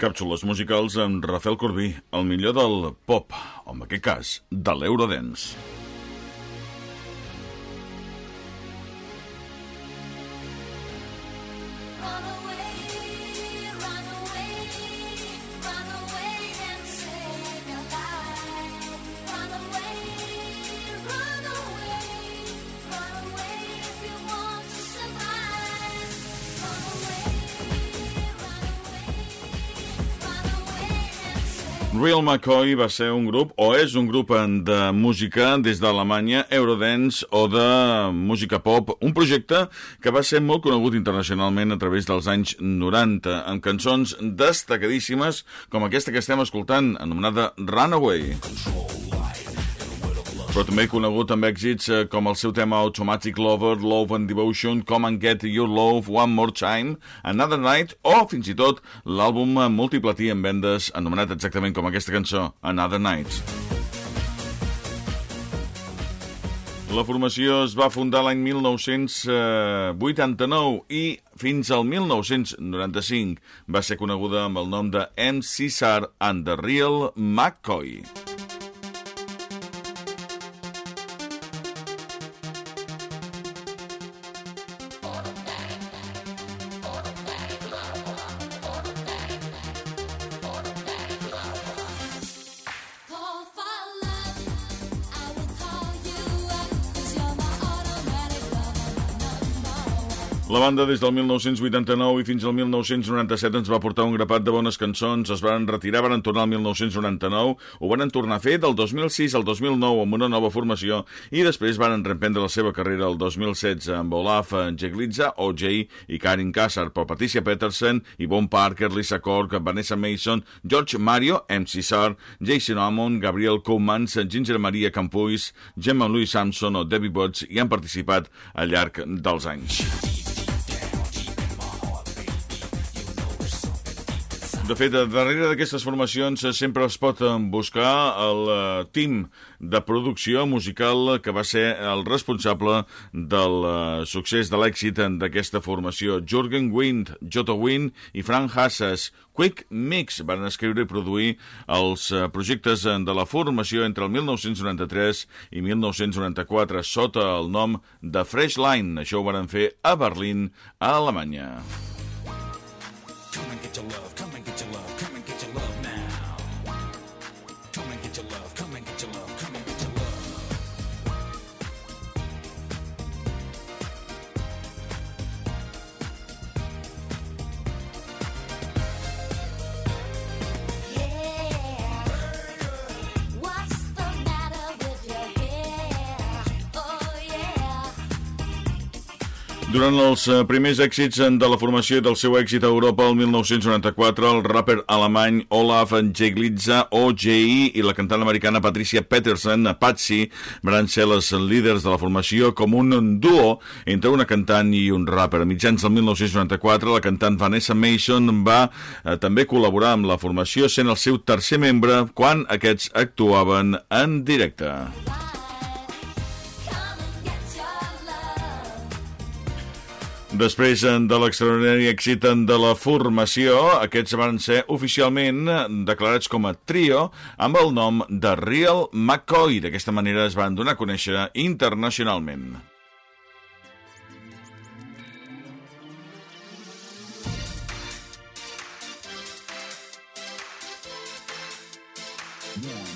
Càpsules musicals amb Rafael Corbí, el millor del pop, o en aquest cas, de l'Eurodance. Run away, Real McCoy va ser un grup, o és un grup de música des d'Alemanya, Eurodance o de música pop, un projecte que va ser molt conegut internacionalment a través dels anys 90, amb cançons destacadíssimes com aquesta que estem escoltant, anomenada Runaway. Però també conegut amb èxits eh, com el seu tema Automatic Lover, Love and Devotion, Come and Get Your Love, One More Time, Another Night, o fins i tot l'àlbum eh, multiplatí en vendes anomenat exactament com aquesta cançó, Another Night. La formació es va fundar l'any 1989 i fins al 1995 va ser coneguda amb el nom de MC Sar and the Real McCoy. La banda des del 1989 i fins al 1997 ens va portar un grapat de bones cançons, es van retirar, van tornar al 1999, ho van tornar a fer del 2006 al 2009 amb una nova formació i després van reprendre la seva carrera el 2016 amb Olaf Jeglitza, OJ i Karin Kassar, per Patricia Peterson, Yvonne Parker, Lisa Cork, Vanessa Mason, George Mario, MC Sar, Jason Amon, Gabriel Koumans, Ginger Maria Campuis, Gemma Louis Samson o Debbie Butts i han participat al llarg dels anys. De fet, darrere d'aquestes formacions eh, sempre es pot eh, buscar el eh, team de producció musical que va ser el responsable del succés de l'èxit d'aquesta formació. Jürgen Wind, Jotto Wind i Frank Hassas. Quick Mix van escriure i produir els projectes de la formació entre el 1993 i 1994 sota el nom de Fresh Line. Això ho van fer a Berlín, a Alemanya. Durant els eh, primers èxits eh, de la formació i del seu èxit a Europa el 1994, el rapper alemany Olaf Jeglitza, OJI, i la cantant americana Patricia Peterson, Patsy, van ser les líders de la formació com un duo entre una cantant i un rapper. A mitjans del 1994, la cantant Vanessa Mason va eh, també col·laborar amb la formació, sent el seu tercer membre quan aquests actuaven en directe. Després eh, de l'extraordinari èxit eh, de la formació, aquests van ser oficialment eh, declarats com a trio amb el nom de Real McCoy. D'aquesta manera es van donar a conèixer internacionalment. One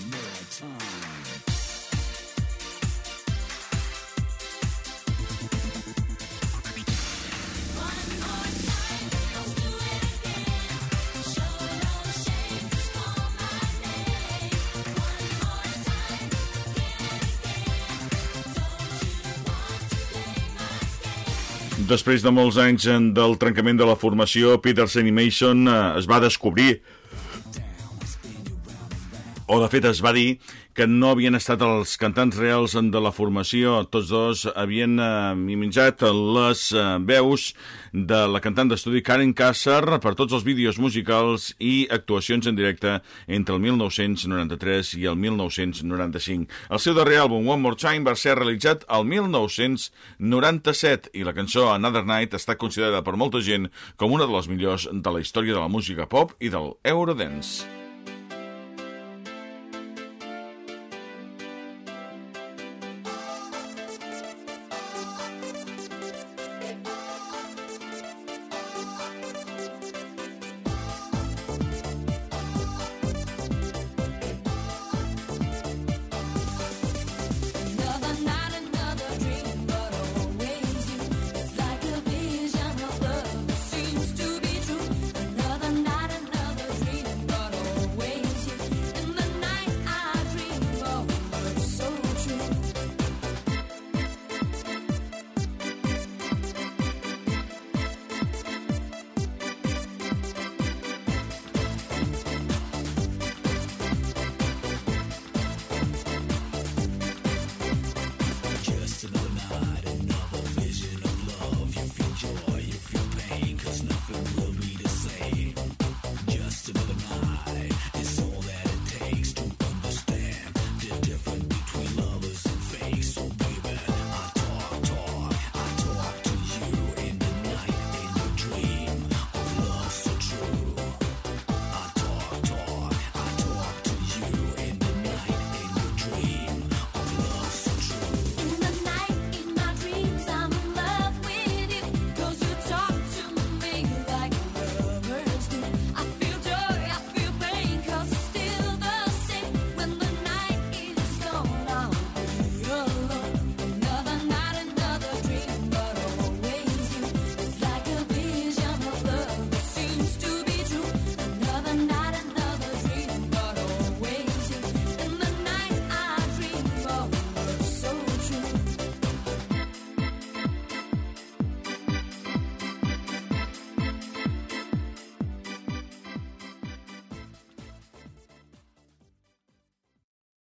Després de molts anys eh, del trencament de la formació, Peterson i Mason eh, es va descobrir O, de fet, es va dir que no havien estat els cantants reals de la formació. Tots dos havien eh, imitjat les eh, veus de la cantant d'estudi Karen Kasser per tots els vídeos musicals i actuacions en directe entre el 1993 i el 1995. El seu darrer àlbum, One More Time, va ser realitzat el 1997 i la cançó Another Night està considerada per molta gent com una de les millors de la història de la música pop i del Eurodance.